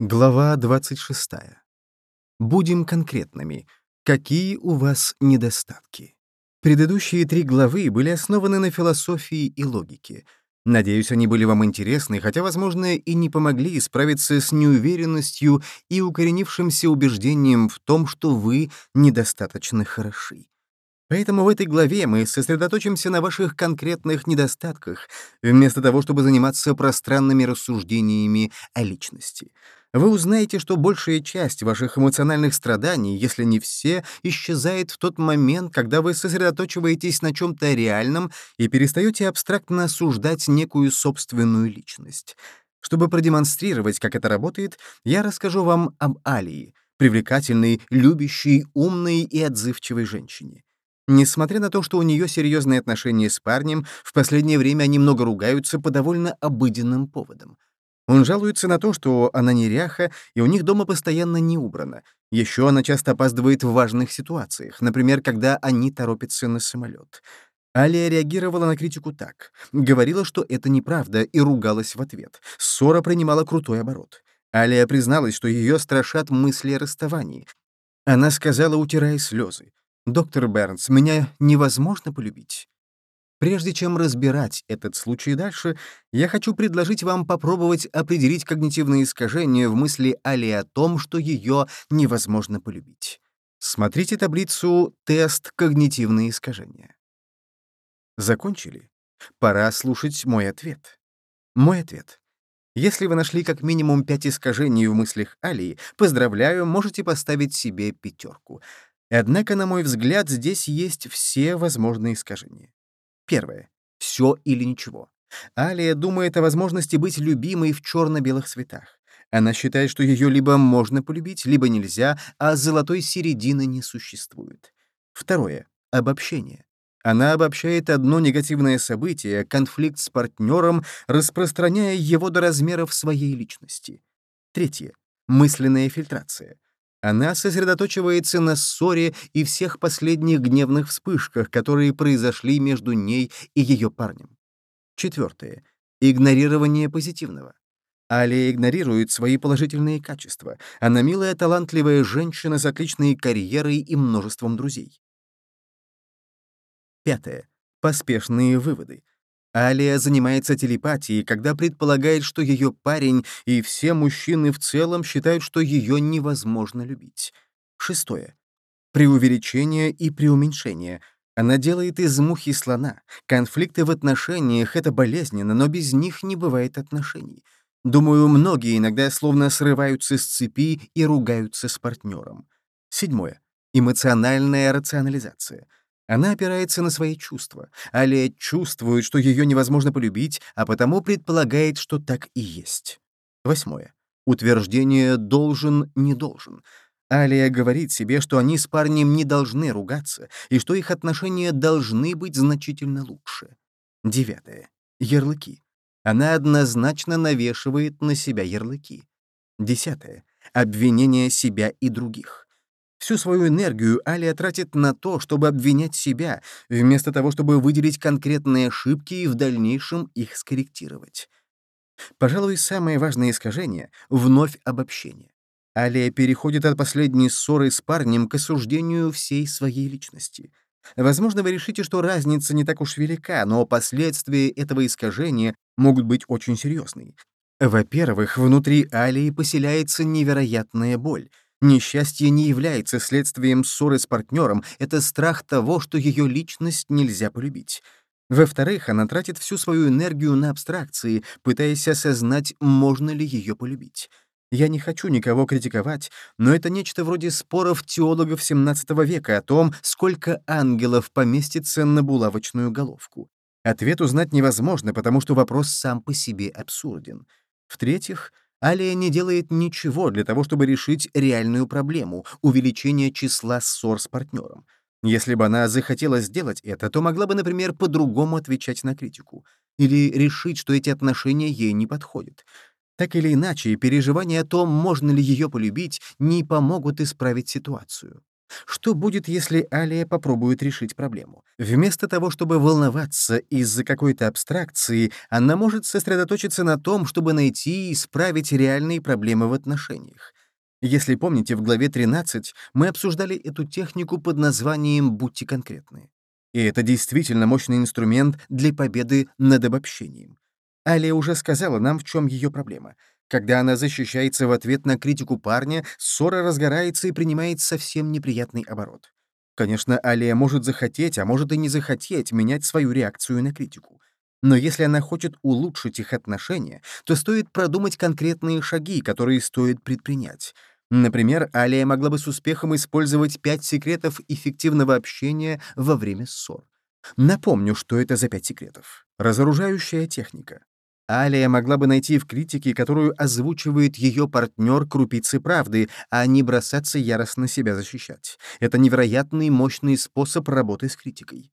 Глава 26. Будем конкретными. Какие у вас недостатки? Предыдущие три главы были основаны на философии и логике. Надеюсь, они были вам интересны, хотя, возможно, и не помогли справиться с неуверенностью и укоренившимся убеждением в том, что вы недостаточно хороши. Поэтому в этой главе мы сосредоточимся на ваших конкретных недостатках, вместо того, чтобы заниматься пространными рассуждениями о личности. Вы узнаете, что большая часть ваших эмоциональных страданий, если не все, исчезает в тот момент, когда вы сосредоточиваетесь на чем-то реальном и перестаете абстрактно осуждать некую собственную личность. Чтобы продемонстрировать, как это работает, я расскажу вам об Алии, привлекательной, любящей, умной и отзывчивой женщине. Несмотря на то, что у нее серьезные отношения с парнем, в последнее время они много ругаются по довольно обыденным поводам. Он жалуется на то, что она неряха, и у них дома постоянно не убрано. Еще она часто опаздывает в важных ситуациях, например, когда они торопятся на самолет. Алия реагировала на критику так. Говорила, что это неправда, и ругалась в ответ. Ссора принимала крутой оборот. Алия призналась, что ее страшат мысли о расставании. Она сказала, утирая слезы. «Доктор Бернс, меня невозможно полюбить». Прежде чем разбирать этот случай дальше, я хочу предложить вам попробовать определить когнитивные искажения в мысли Али о том, что ее невозможно полюбить. Смотрите таблицу «Тест когнитивные искажения». Закончили? Пора слушать мой ответ. Мой ответ. Если вы нашли как минимум пять искажений в мыслях Алии, поздравляю, можете поставить себе пятерку. Однако, на мой взгляд, здесь есть все возможные искажения. Первое. Все или ничего. Алия думает о возможности быть любимой в черно-белых цветах. Она считает, что ее либо можно полюбить, либо нельзя, а золотой середины не существует. Второе. Обобщение. Она обобщает одно негативное событие, конфликт с партнером, распространяя его до размеров своей личности. Третье. Мысленная фильтрация. Она сосредоточивается на ссоре и всех последних гневных вспышках, которые произошли между ней и ее парнем. Четвертое. Игнорирование позитивного. Алия игнорирует свои положительные качества. Она милая, талантливая женщина с отличной карьерой и множеством друзей. Пятое. Поспешные выводы. Алия занимается телепатией, когда предполагает, что ее парень и все мужчины в целом считают, что ее невозможно любить. Шестое. Преувеличение и преуменьшение. Она делает из мухи слона. Конфликты в отношениях — это болезненно, но без них не бывает отношений. Думаю, многие иногда словно срываются с цепи и ругаются с партнером. Седьмое. Эмоциональная рационализация — она опирается на свои чувства. Алия чувствует, что ее невозможно полюбить, а потому предполагает, что так и есть. Восьмое. Утверждение «должен, не должен». Алия говорит себе, что они с парнем не должны ругаться и что их отношения должны быть значительно лучше. Девятое. Ярлыки. Она однозначно навешивает на себя ярлыки. Десятое. Обвинение себя и других. Всю свою энергию Алия тратит на то, чтобы обвинять себя, вместо того, чтобы выделить конкретные ошибки и в дальнейшем их скорректировать. Пожалуй, самое важное искажение — вновь обобщение. Алия переходит от последней ссоры с парнем к осуждению всей своей личности. Возможно, вы решите, что разница не так уж велика, но последствия этого искажения могут быть очень серьезные. Во-первых, внутри Алии поселяется невероятная боль — Несчастье не является следствием ссоры с партнером, это страх того, что ее личность нельзя полюбить. Во-вторых, она тратит всю свою энергию на абстракции, пытаясь осознать, можно ли ее полюбить. Я не хочу никого критиковать, но это нечто вроде споров теологов XVII века о том, сколько ангелов поместится на булавочную головку. Ответ узнать невозможно, потому что вопрос сам по себе абсурден. В-третьих, Алия не делает ничего для того, чтобы решить реальную проблему — увеличение числа ссор с партнером. Если бы она захотела сделать это, то могла бы, например, по-другому отвечать на критику. Или решить, что эти отношения ей не подходят. Так или иначе, переживания о том, можно ли ее полюбить, не помогут исправить ситуацию. Что будет, если Алия попробует решить проблему? Вместо того, чтобы волноваться из-за какой-то абстракции, она может сосредоточиться на том, чтобы найти и исправить реальные проблемы в отношениях. Если помните, в главе 13 мы обсуждали эту технику под названием «Будьте конкретны». И это действительно мощный инструмент для победы над обобщением. Алия уже сказала нам, в чем ее проблема — когда она защищается в ответ на критику парня, ссора разгорается и принимает совсем неприятный оборот. Конечно, Алия может захотеть, а может и не захотеть менять свою реакцию на критику. Но если она хочет улучшить их отношения, то стоит продумать конкретные шаги, которые стоит предпринять. Например, Алия могла бы с успехом использовать пять секретов эффективного общения во время ссор. Напомню, что это за пять секретов. Разоружающая техника. Алия могла бы найти в критике, которую озвучивает ее партнер, крупицы правды, а не бросаться яростно себя защищать. Это невероятный мощный способ работы с критикой.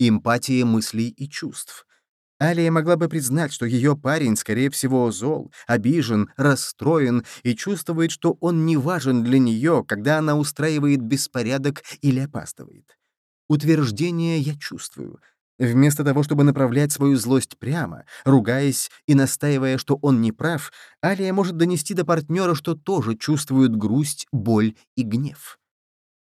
Эмпатия мыслей и чувств. Алия могла бы признать, что ее парень, скорее всего, зол, обижен, расстроен и чувствует, что он не важен для нее, когда она устраивает беспорядок или опаздывает. Утверждение «я чувствую» Вместо того, чтобы направлять свою злость прямо, ругаясь и настаивая, что он не прав, Алия может донести до партнера, что тоже чувствует грусть, боль и гнев.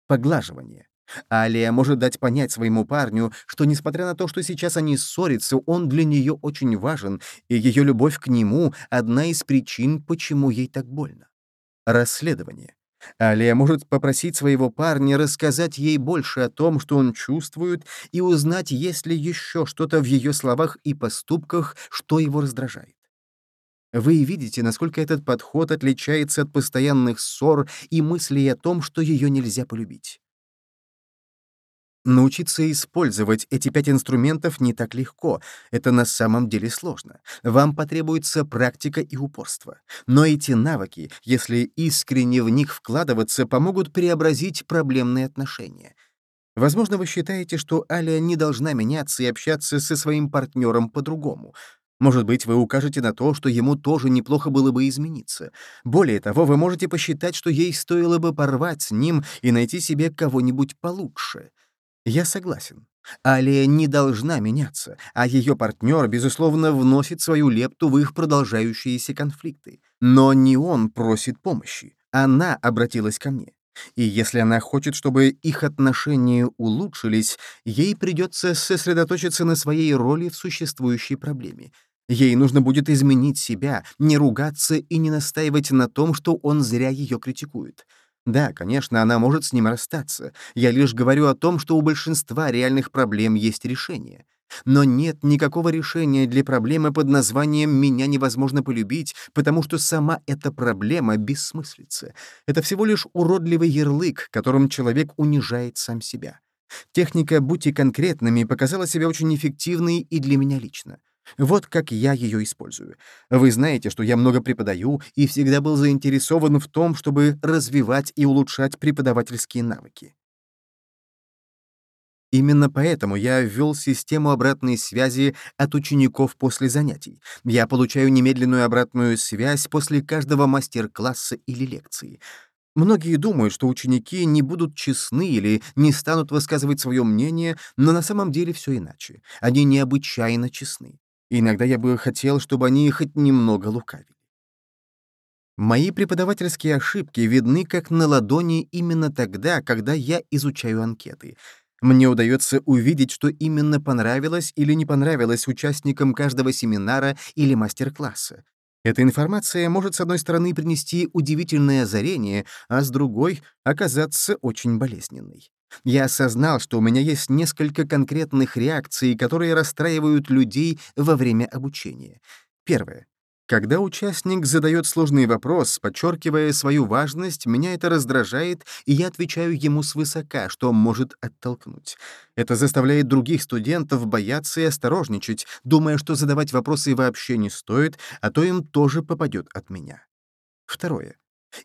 Поглаживание. Алия может дать понять своему парню, что, несмотря на то, что сейчас они ссорятся, он для нее очень важен, и ее любовь к нему — одна из причин, почему ей так больно. Расследование. Алия может попросить своего парня рассказать ей больше о том, что он чувствует, и узнать, есть ли еще что-то в ее словах и поступках, что его раздражает. Вы видите, насколько этот подход отличается от постоянных ссор и мыслей о том, что ее нельзя полюбить. Научиться использовать эти пять инструментов не так легко, это на самом деле сложно. Вам потребуется практика и упорство. Но эти навыки, если искренне в них вкладываться, помогут преобразить проблемные отношения. Возможно, вы считаете, что Аля не должна меняться и общаться со своим партнером по-другому. Может быть, вы укажете на то, что ему тоже неплохо было бы измениться. Более того, вы можете посчитать, что ей стоило бы порвать с ним и найти себе кого-нибудь получше. Я согласен. Алия не должна меняться, а ее партнер, безусловно, вносит свою лепту в их продолжающиеся конфликты. Но не он просит помощи, она обратилась ко мне. И если она хочет, чтобы их отношения улучшились, ей придется сосредоточиться на своей роли в существующей проблеме. Ей нужно будет изменить себя, не ругаться и не настаивать на том, что он зря ее критикует. Да, конечно, она может с ним расстаться. Я лишь говорю о том, что у большинства реальных проблем есть решение. Но нет никакого решения для проблемы под названием «меня невозможно полюбить», потому что сама эта проблема бессмыслица. Это всего лишь уродливый ярлык, которым человек унижает сам себя. Техника «будьте конкретными» показала себя очень эффективной и для меня лично. Вот как я ее использую. Вы знаете, что я много преподаю и всегда был заинтересован в том, чтобы развивать и улучшать преподавательские навыки. Именно поэтому я ввел систему обратной связи от учеников после занятий. Я получаю немедленную обратную связь после каждого мастер-класса или лекции. Многие думают, что ученики не будут честны или не станут высказывать свое мнение, но на самом деле все иначе. Они необычайно честны. Иногда я бы хотел, чтобы они хоть немного лукавили. Мои преподавательские ошибки видны как на ладони именно тогда, когда я изучаю анкеты. Мне удается увидеть, что именно понравилось или не понравилось участникам каждого семинара или мастер-класса. Эта информация может, с одной стороны, принести удивительное озарение, а с другой — оказаться очень болезненной. Я осознал, что у меня есть несколько конкретных реакций, которые расстраивают людей во время обучения. Первое. Когда участник задает сложный вопрос, подчеркивая свою важность, меня это раздражает, и я отвечаю ему свысока, что может оттолкнуть. Это заставляет других студентов бояться и осторожничать, думая, что задавать вопросы вообще не стоит, а то им тоже попадет от меня. Второе.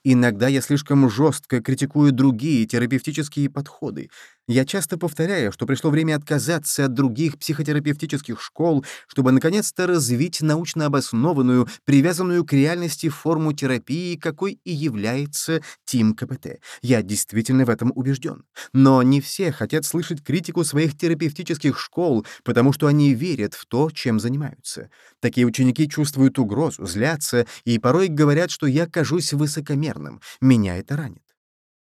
Иногда я слишком жестко критикую другие терапевтические подходы. Я часто повторяю, что пришло время отказаться от других психотерапевтических школ, чтобы наконец-то развить научно обоснованную, привязанную к реальности форму терапии, какой и является Тим КПТ. Я действительно в этом убежден. Но не все хотят слышать критику своих терапевтических школ, потому что они верят в то, чем занимаются. Такие ученики чувствуют угрозу, злятся и порой говорят, что я кажусь высокомерным. Меня это ранит.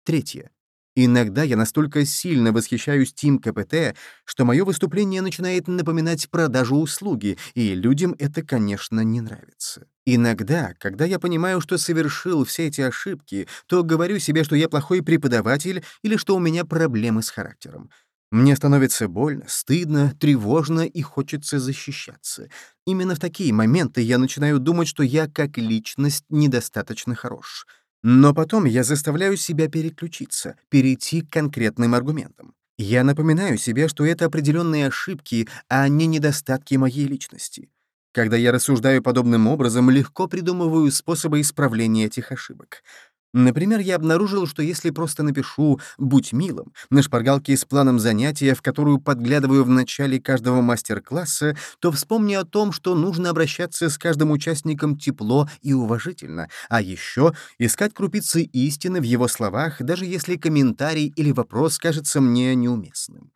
Третье. Иногда я настолько сильно восхищаюсь Тим КПТ, что мое выступление начинает напоминать продажу услуги, и людям это, конечно, не нравится. Иногда, когда я понимаю, что совершил все эти ошибки, то говорю себе, что я плохой преподаватель или что у меня проблемы с характером. Мне становится больно, стыдно, тревожно и хочется защищаться. Именно в такие моменты я начинаю думать, что я как личность недостаточно хорош — но потом я заставляю себя переключиться, перейти к конкретным аргументам. Я напоминаю себе, что это определенные ошибки, а не недостатки моей личности. Когда я рассуждаю подобным образом, легко придумываю способы исправления этих ошибок. Например, я обнаружил, что если просто напишу «будь милым» на шпаргалке с планом занятия, в которую подглядываю в начале каждого мастер-класса, то вспомню о том, что нужно обращаться с каждым участником тепло и уважительно, а еще искать крупицы истины в его словах, даже если комментарий или вопрос кажется мне неуместным.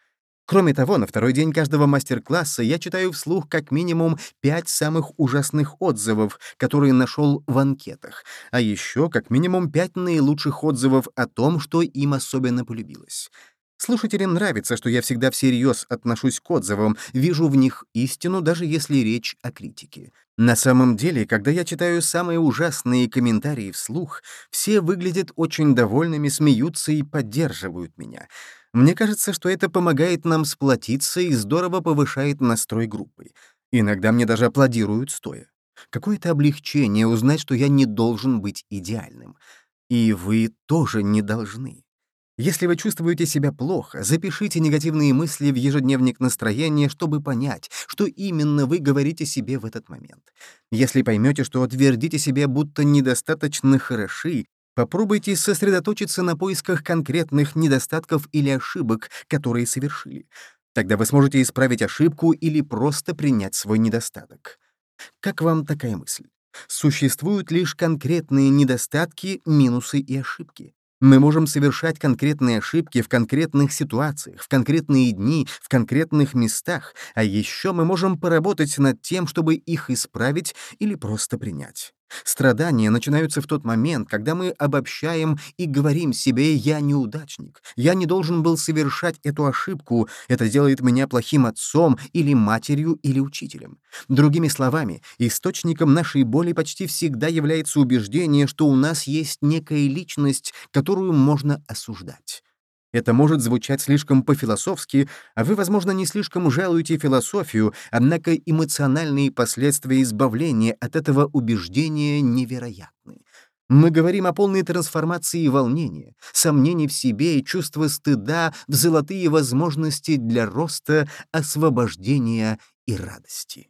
Кроме того, на второй день каждого мастер-класса я читаю вслух как минимум пять самых ужасных отзывов, которые нашел в анкетах, а еще как минимум пять наилучших отзывов о том, что им особенно полюбилось. Слушателям нравится, что я всегда всерьез отношусь к отзывам, вижу в них истину, даже если речь о критике. На самом деле, когда я читаю самые ужасные комментарии вслух, все выглядят очень довольными, смеются и поддерживают меня. Мне кажется, что это помогает нам сплотиться и здорово повышает настрой группы. Иногда мне даже аплодируют стоя. Какое-то облегчение узнать, что я не должен быть идеальным. И вы тоже не должны. Если вы чувствуете себя плохо, запишите негативные мысли в ежедневник настроения, чтобы понять, что именно вы говорите себе в этот момент. Если поймете, что твердите себе, будто недостаточно хороши, Попробуйте сосредоточиться на поисках конкретных недостатков или ошибок, которые совершили. Тогда вы сможете исправить ошибку или просто принять свой недостаток. Как вам такая мысль? Существуют лишь конкретные недостатки, минусы и ошибки. Мы можем совершать конкретные ошибки в конкретных ситуациях, в конкретные дни, в конкретных местах, а еще мы можем поработать над тем, чтобы их исправить или просто принять. Страдания начинаются в тот момент, когда мы обобщаем и говорим себе «я неудачник», «я не должен был совершать эту ошибку», «это делает меня плохим отцом или матерью или учителем». Другими словами, источником нашей боли почти всегда является убеждение, что у нас есть некая личность, которую можно осуждать. Это может звучать слишком по-философски, а вы, возможно, не слишком жалуете философию, однако эмоциональные последствия избавления от этого убеждения невероятны. Мы говорим о полной трансформации волнения, сомнений в себе и чувства стыда в золотые возможности для роста, освобождения и радости.